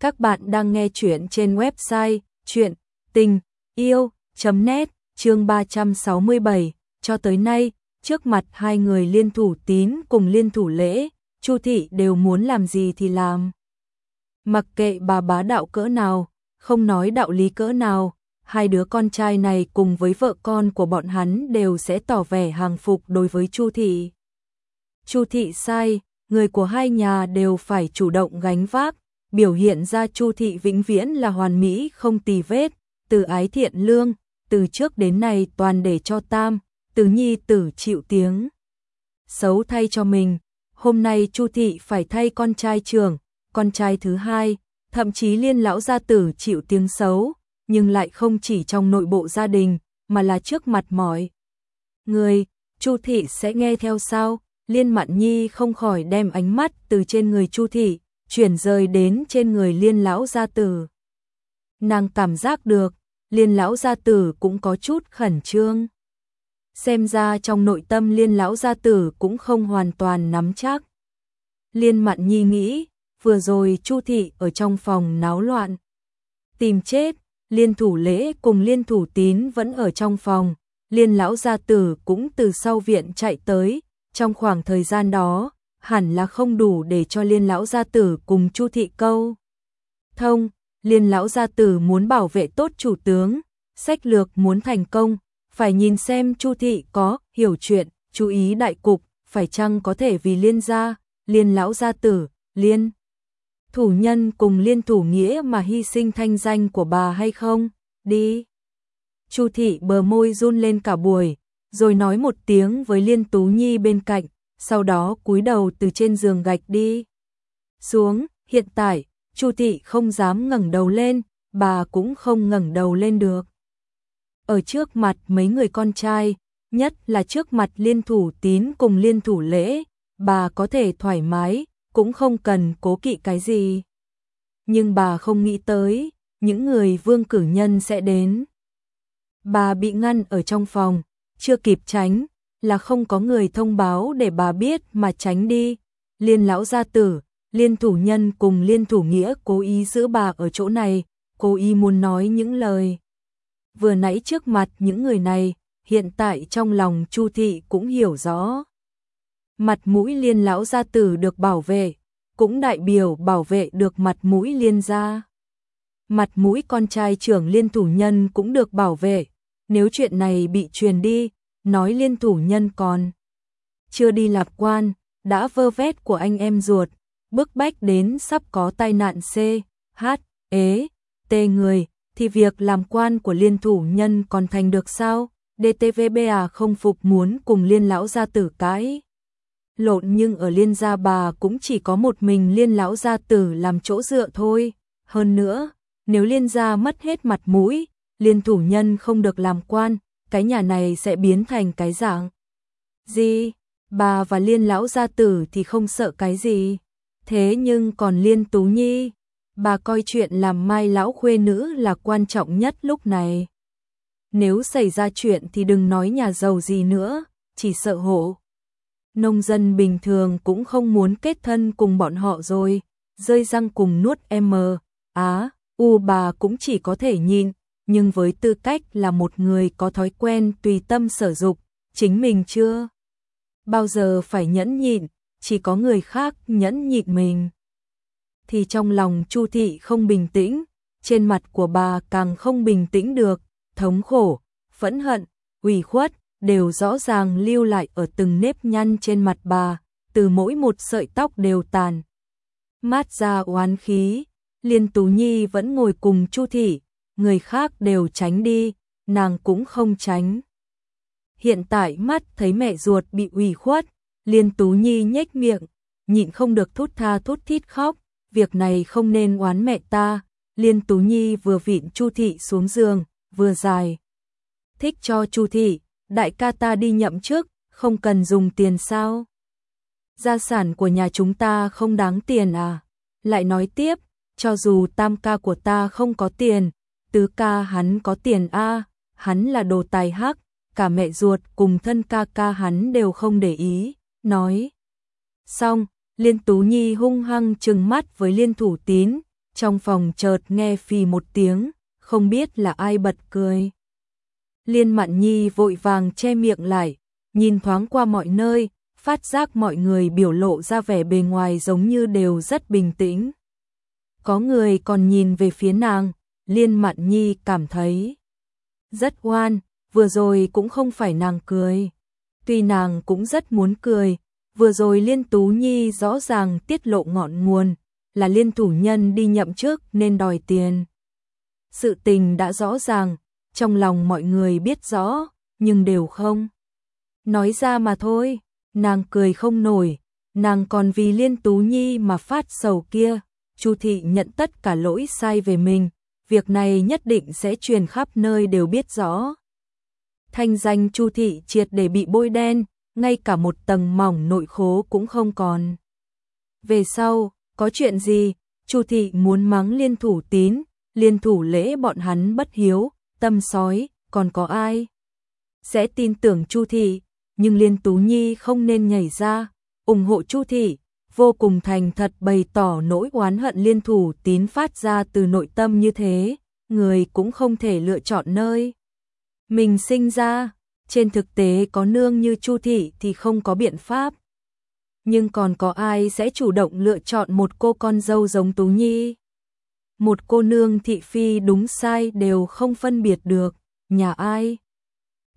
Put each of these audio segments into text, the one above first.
Các bạn đang nghe chuyện trên website chuyện tình yêu.net chương 367. Cho tới nay, trước mặt hai người liên thủ tín cùng liên thủ lễ, Chu thị đều muốn làm gì thì làm. Mặc kệ bà bá đạo cỡ nào, không nói đạo lý cỡ nào, hai đứa con trai này cùng với vợ con của bọn hắn đều sẽ tỏ vẻ hàng phục đối với Chu thị. Chu thị sai, người của hai nhà đều phải chủ động gánh vác, biểu hiện ra Chu thị vĩnh viễn là hoàn mỹ không tì vết, từ ái thiện lương, từ trước đến nay toàn để cho Tam, từ nhi tử chịu tiếng. Xấu thay cho mình, hôm nay Chu thị phải thay con trai trưởng, con trai thứ hai, thậm chí liên lão gia tử chịu tiếng xấu, nhưng lại không chỉ trong nội bộ gia đình, mà là trước mặt mọi người, Chu thị sẽ nghe theo sao? Liên Mạn Nhi không khỏi đem ánh mắt từ trên người Chu thị chuyển rời đến trên người Liên lão gia tử. Nàng cảm giác được, Liên lão gia tử cũng có chút khẩn trương. Xem ra trong nội tâm Liên lão gia tử cũng không hoàn toàn nắm chắc. Liên Mạn Nhi nghĩ, vừa rồi Chu thị ở trong phòng náo loạn, tìm chết, Liên thủ lễ cùng Liên thủ tín vẫn ở trong phòng, Liên lão gia tử cũng từ sau viện chạy tới, trong khoảng thời gian đó, hẳn là không đủ để cho Liên lão gia tử cùng Chu thị câu. Thông, Liên lão gia tử muốn bảo vệ tốt chủ tướng, sách lược muốn thành công, phải nhìn xem Chu thị có hiểu chuyện, chú ý đại cục, phải chăng có thể vì Liên gia, Liên lão gia tử, Liên thủ nhân cùng Liên thủ nghĩa mà hy sinh thanh danh của bà hay không? Đi. Chu thị bờ môi run lên cả buổi, rồi nói một tiếng với Liên Tú Nhi bên cạnh, sau đó cúi đầu từ trên giường gạch đi. Xuống, hiện tại, Chu thị không dám ngẩng đầu lên, bà cũng không ngẩng đầu lên được. Ở trước mặt mấy người con trai, nhất là trước mặt liên thủ tín cùng liên thủ lễ, bà có thể thoải mái, cũng không cần cố kỵ cái gì. Nhưng bà không nghĩ tới, những người vương cử nhân sẽ đến. Bà bị ngăn ở trong phòng, chưa kịp tránh, là không có người thông báo để bà biết mà tránh đi. Liên lão gia tử, liên thủ nhân cùng liên thủ nghĩa cố ý giữ bà ở chỗ này, cố ý muốn nói những lời. Vừa nãy trước mặt những người này, hiện tại trong lòng Chu thị cũng hiểu rõ. Mặt mũi liên lão gia tử được bảo vệ, cũng đại biểu bảo vệ được mặt mũi liên gia. Mặt mũi con trai trưởng liên thủ nhân cũng được bảo vệ, nếu chuyện này bị truyền đi, nói liên thủ nhân còn. Chưa đi lạc quan, đã vơ vét của anh em ruột, bức bách đến sắp có tai nạn C, H, ế, T người, thì việc làm quan của liên thủ nhân còn thành được sao? DTVBA không phục muốn cùng liên lão gia tử cãi. Lộn nhưng ở liên gia bà cũng chỉ có một mình liên lão gia tử làm chỗ dựa thôi. Hơn nữa, nếu liên gia mất hết mặt mũi, liên thủ nhân không được làm quan, cái nhà này sẽ biến thành cái dạng. Gì? Bà và liên lão gia tử thì không sợ cái gì. Thế nhưng còn liên tú nhi, bà coi chuyện làm mai lão khuê nữ là quan trọng nhất lúc này. Nếu xảy ra chuyện thì đừng nói nhà giàu gì nữa, chỉ sợ hộ. Nông dân bình thường cũng không muốn kết thân cùng bọn họ rồi, rơi răng cùng nuốt em mờ. Á, u bà cũng chỉ có thể nhìn, nhưng với tư cách là một người có thói quen tùy tâm sở dục, chính mình chưa bao giờ phải nhẫn nhịn, chỉ có người khác nhẫn nhịn mình. Thì trong lòng Chu thị không bình tĩnh, trên mặt của bà càng không bình tĩnh được, thống khổ, phẫn hận, ủy khuất đều rõ ràng lưu lại ở từng nếp nhăn trên mặt bà, từ mỗi một sợi tóc đều tàn. Mát ra oán khí, Liên Tú Nhi vẫn ngồi cùng Chu thị, người khác đều tránh đi, nàng cũng không tránh. Hiện tại mắt thấy mẹ ruột bị ủy khuất, Liên Tú Nhi nhếch miệng, nhịn không được thút tha thút thít khóc, việc này không nên oán mẹ ta. Liên Tú Nhi vừa vịn Chu thị xuống giường, vừa dài. Thích cho Chu thị, đại ca ta đi nhậm trước, không cần dùng tiền sao? Gia sản của nhà chúng ta không đáng tiền à? Lại nói tiếp, cho dù tam ca của ta không có tiền, tứ ca hắn có tiền a, hắn là đồ tài hắc, cả mẹ ruột cùng thân ca ca hắn đều không để ý, nói. Xong, Liên Tú Nhi hung hăng trừng mắt với Liên Thủ Tín, trong phòng chợt nghe phì một tiếng, không biết là ai bật cười. Liên Mạn Nhi vội vàng che miệng lại, nhìn thoáng qua mọi nơi, phát giác mọi người biểu lộ ra vẻ bề ngoài giống như đều rất bình tĩnh. Có người còn nhìn về phía nàng, Liên Mạn Nhi cảm thấy rất oan, vừa rồi cũng không phải nàng cười. Tuy nàng cũng rất muốn cười, vừa rồi Liên Tú Nhi rõ ràng tiết lộ ngọn nguồn, là Liên thủ nhân đi nhậm chức nên đòi tiền. Sự tình đã rõ ràng, trong lòng mọi người biết rõ, nhưng đều không. Nói ra mà thôi, nàng cười không nổi, nàng còn vì Liên Tú Nhi mà phát sầu kia, Chu thị nhận tất cả lỗi sai về mình, việc này nhất định sẽ truyền khắp nơi đều biết rõ. Thanh danh Chu thị triệt để bị bôi đen, ngay cả một tầng mỏng nội khố cũng không còn. Về sau, có chuyện gì, Chu thị muốn mắng liên thủ tín, liên thủ lễ bọn hắn bất hiếu, tâm sói, còn có ai? Sẽ tin tưởng Chu thị, nhưng Liên Tú Nhi không nên nhảy ra, ủng hộ Chu thị, vô cùng thành thật bày tỏ nỗi oán hận liên thủ tín phát ra từ nội tâm như thế, người cũng không thể lựa chọn nơi. Mình sinh ra, trên thực tế có nương như Chu thị thì không có biện pháp. Nhưng còn có ai sẽ chủ động lựa chọn một cô con dâu giống Tú Nhi? Một cô nương thị phi đúng sai đều không phân biệt được, nhà ai?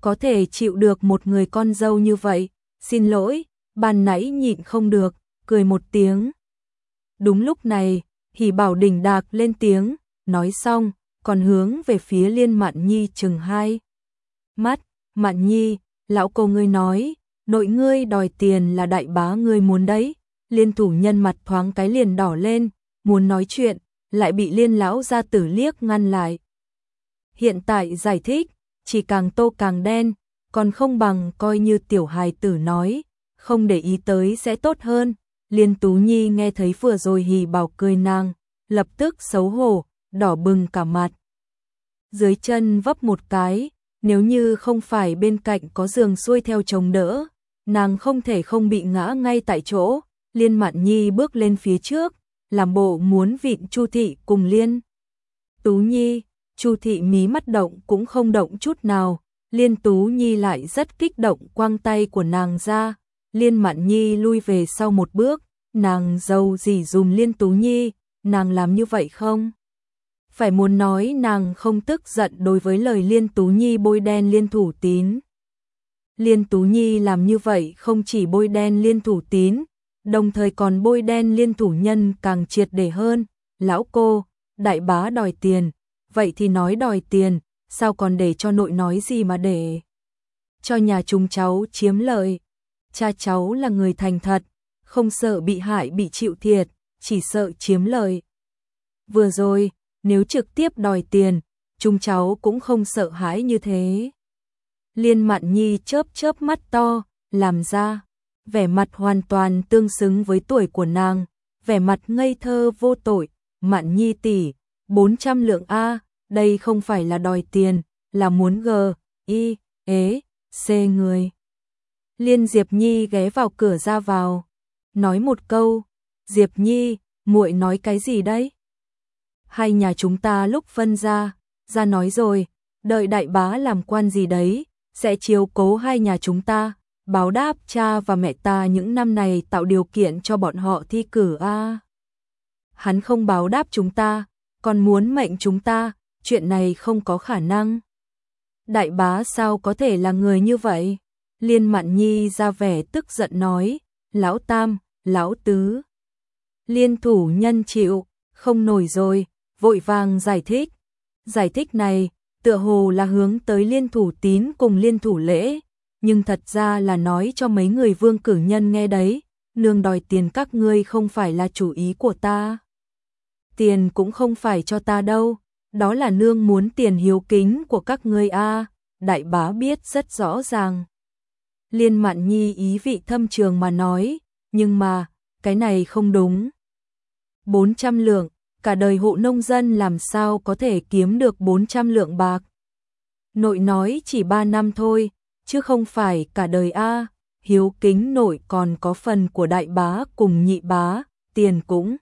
Có thể chịu được một người con dâu như vậy, xin lỗi, bàn nãy nhịn không được, cười một tiếng. Đúng lúc này, Hỉ Bảo đỉnh đạc lên tiếng, nói xong, còn hướng về phía Liên Mạn Nhi chừng hai. Mắt, Mạn Nhi, lão cô ngươi nói, nội ngươi đòi tiền là đại bá ngươi muốn đấy. Liên thủ nhân mặt thoáng cái liền đỏ lên, muốn nói chuyện, lại bị liên lão ra tử liếc ngăn lại. Hiện tại giải thích, chỉ càng tô càng đen, còn không bằng coi như tiểu hài tử nói, không để ý tới sẽ tốt hơn. Liên Tú Nhi nghe thấy vừa rồi hì bảo cười nàng, lập tức xấu hổ, đỏ bừng cả mặt. Dưới chân vấp một cái, nếu như không phải bên cạnh có giường xuôi theo chồng đỡ, nàng không thể không bị ngã ngay tại chỗ. Liên Mạn Nhi bước lên phía trước, làm bộ muốn vịn Chu thị cùng Liên. Tú Nhi, Chu thị mí mắt động cũng không động chút nào, Liên Tú Nhi lại rất kích động quăng tay của nàng ra, Liên Mạn Nhi lui về sau một bước, nàng dâu gì dùm Liên Tú Nhi, nàng làm như vậy không? Phải muốn nói nàng không tức giận đối với lời Liên Tú Nhi bôi đen Liên Thủ Tín. Liên Tú Nhi làm như vậy không chỉ bôi đen Liên Thủ Tín, đồng thời còn bôi đen Liên Thủ Nhân càng triệt để hơn. Lão cô, đại bá đòi tiền, vậy thì nói đòi tiền, sao còn để cho nội nói gì mà để cho nhà chúng cháu chiếm lợi. Cha cháu là người thành thật, không sợ bị hại bị chịu thiệt, chỉ sợ chiếm lợi. Vừa rồi, nếu trực tiếp đòi tiền, chúng cháu cũng không sợ hãi như thế. Liên Mạn Nhi chớp chớp mắt to, làm ra vẻ mặt hoàn toàn tương xứng với tuổi của nàng, vẻ mặt ngây thơ vô tội, Mạn Nhi tỷ, 400 lượng a, đây không phải là đòi tiền, là muốn g, y, ế, e, c người. Liên Diệp Nhi ghé vào cửa ra vào, nói một câu, "Diệp Nhi, muội nói cái gì đấy?" Hai nhà chúng ta lúc phân ra, ra nói rồi, đợi đại bá làm quan gì đấy, sẽ chiếu cố hai nhà chúng ta, báo đáp cha và mẹ ta những năm này tạo điều kiện cho bọn họ thi cử a. Hắn không báo đáp chúng ta, còn muốn mệnh chúng ta, chuyện này không có khả năng. Đại bá sao có thể là người như vậy? Liên Mạn Nhi ra vẻ tức giận nói, lão tam, lão tứ. Liên thủ nhân chịu, không nổi rồi, vội vàng giải thích. Giải thích này, tựa hồ là hướng tới liên thủ tín cùng liên thủ lễ, nhưng thật ra là nói cho mấy người vương cử nhân nghe đấy, nương đòi tiền các ngươi không phải là chủ ý của ta. Tiền cũng không phải cho ta đâu, đó là nương muốn tiền hiếu kính của các ngươi a đại bá biết rất rõ ràng. Liên Mạn Nhi ý vị thâm trường mà nói, nhưng mà, cái này không đúng. 400 lượng, cả đời hộ nông dân làm sao có thể kiếm được 400 lượng bạc. Nội nói chỉ 3 năm thôi, chứ không phải cả đời A, hiếu kính nội còn có phần của đại bá cùng nhị bá, tiền cũng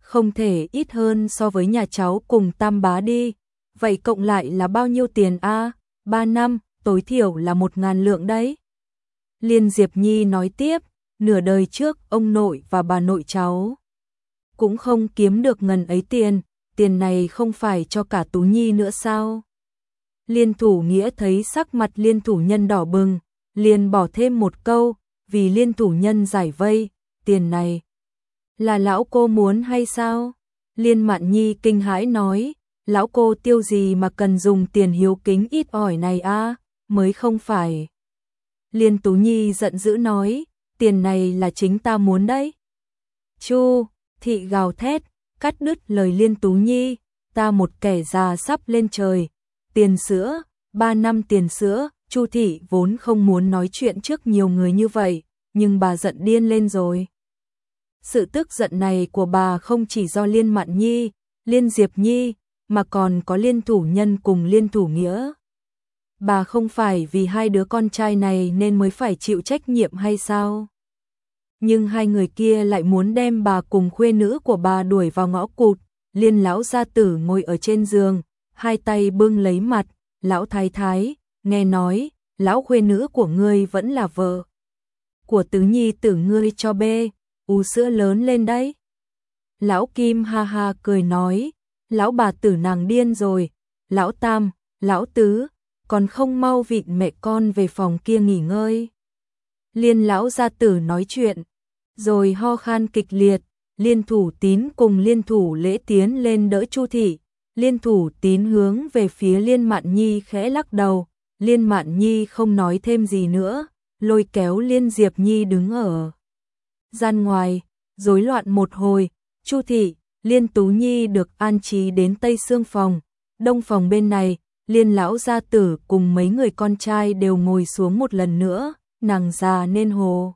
không thể ít hơn so với nhà cháu cùng tam bá đi. Vậy cộng lại là bao nhiêu tiền a? À? 3 năm, tối thiểu là một ngàn lượng đấy. Liên Diệp Nhi nói tiếp, nửa đời trước ông nội và bà nội cháu cũng không kiếm được ngần ấy tiền, tiền này không phải cho cả Tú Nhi nữa sao? Liên thủ nghĩa thấy sắc mặt liên thủ nhân đỏ bừng, liền bỏ thêm một câu, vì liên thủ nhân giải vây, tiền này là lão cô muốn hay sao? Liên Mạn Nhi kinh hãi nói, lão cô tiêu gì mà cần dùng tiền hiếu kính ít ỏi này a, mới không phải. Liên Tú Nhi giận dữ nói, tiền này là chính ta muốn đấy. Chu, thị gào thét, cắt đứt lời Liên Tú Nhi, ta một kẻ già sắp lên trời, tiền sữa, ba năm tiền sữa, Chu thị vốn không muốn nói chuyện trước nhiều người như vậy, nhưng bà giận điên lên rồi. Sự tức giận này của bà không chỉ do Liên Mạn Nhi, Liên Diệp Nhi, mà còn có Liên Thủ Nhân cùng Liên Thủ Nghĩa. Bà không phải vì hai đứa con trai này nên mới phải chịu trách nhiệm hay sao? Nhưng hai người kia lại muốn đem bà cùng khuê nữ của bà đuổi vào ngõ cụt, Liên lão gia tử ngồi ở trên giường, hai tay bưng lấy mặt, lão thái thái, nghe nói, lão khuê nữ của ngươi vẫn là vợ. Của tứ nhi tử ngươi cho bê, u sữa lớn lên đấy. Lão Kim ha ha cười nói, lão bà tử nàng điên rồi, lão Tam, lão Tứ, còn không mau vịn mẹ con về phòng kia nghỉ ngơi. Liên lão gia tử nói chuyện, rồi ho khan kịch liệt, liên thủ tín cùng liên thủ lễ tiến lên đỡ Chu thị, liên thủ tín hướng về phía liên mạn nhi khẽ lắc đầu, liên mạn nhi không nói thêm gì nữa, lôi kéo liên diệp nhi đứng ở gian ngoài, rối loạn một hồi, Chu thị, Liên Tú Nhi được an trí đến Tây xương phòng, Đông phòng bên này, Liên lão gia tử cùng mấy người con trai đều ngồi xuống một lần nữa, nàng già nên hồ.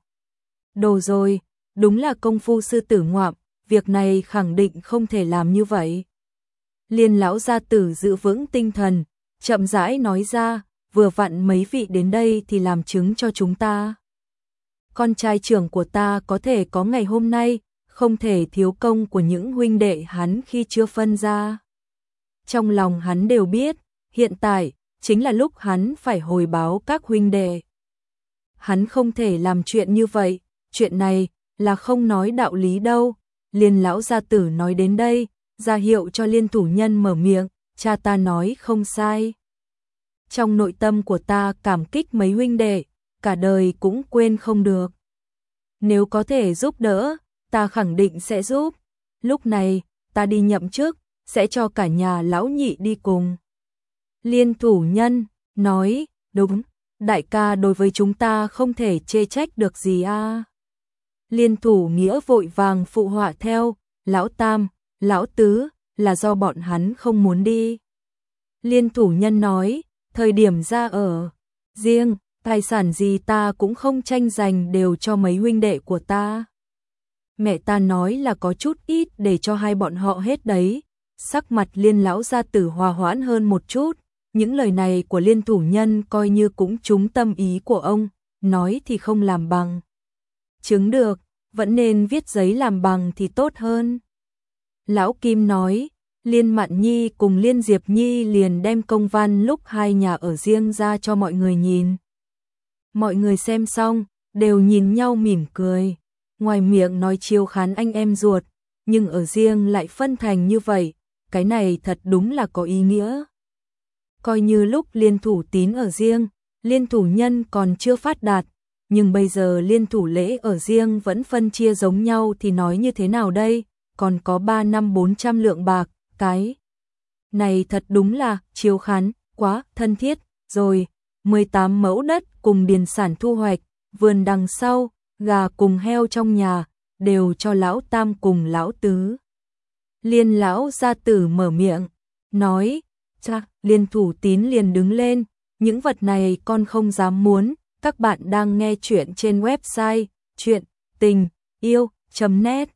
Đồ rồi, đúng là công phu sư tử ngoạm, việc này khẳng định không thể làm như vậy. Liên lão gia tử giữ vững tinh thần, chậm rãi nói ra, vừa vặn mấy vị đến đây thì làm chứng cho chúng ta con trai trưởng của ta có thể có ngày hôm nay, không thể thiếu công của những huynh đệ hắn khi chưa phân ra. Trong lòng hắn đều biết, hiện tại chính là lúc hắn phải hồi báo các huynh đệ. Hắn không thể làm chuyện như vậy, chuyện này là không nói đạo lý đâu. Liên lão gia tử nói đến đây, ra hiệu cho liên thủ nhân mở miệng, cha ta nói không sai. Trong nội tâm của ta cảm kích mấy huynh đệ, cả đời cũng quên không được. Nếu có thể giúp đỡ, ta khẳng định sẽ giúp. Lúc này, ta đi nhậm chức, sẽ cho cả nhà lão nhị đi cùng. Liên thủ nhân, nói, đúng, đại ca đối với chúng ta không thể chê trách được gì a. Liên thủ nghĩa vội vàng phụ họa theo, lão tam, lão tứ, là do bọn hắn không muốn đi. Liên thủ nhân nói, thời điểm ra ở, riêng, tài sản gì ta cũng không tranh giành đều cho mấy huynh đệ của ta. Mẹ ta nói là có chút ít để cho hai bọn họ hết đấy. Sắc mặt liên lão gia tử hòa hoãn hơn một chút, những lời này của liên thủ nhân coi như cũng trúng tâm ý của ông, nói thì không làm bằng. Chứng được, vẫn nên viết giấy làm bằng thì tốt hơn. Lão Kim nói, Liên Mạn Nhi cùng Liên Diệp Nhi liền đem công văn lúc hai nhà ở riêng ra cho mọi người nhìn. Mọi người xem xong, đều nhìn nhau mỉm cười. Ngoài miệng nói chiêu khán anh em ruột, nhưng ở riêng lại phân thành như vậy, cái này thật đúng là có ý nghĩa. Coi như lúc liên thủ tín ở riêng, liên thủ nhân còn chưa phát đạt, nhưng bây giờ liên thủ lễ ở riêng vẫn phân chia giống nhau thì nói như thế nào đây, còn có 3 năm 400 lượng bạc, cái này thật đúng là chiếu khán, quá thân thiết, rồi, 18 mẫu đất cùng điền sản thu hoạch, vườn đằng sau, gà cùng heo trong nhà, đều cho lão tam cùng lão tứ. Liên lão gia tử mở miệng, nói, cha, liên thủ tín liền đứng lên, những vật này con không dám muốn, các bạn đang nghe chuyện trên website chuyện tình yêu.net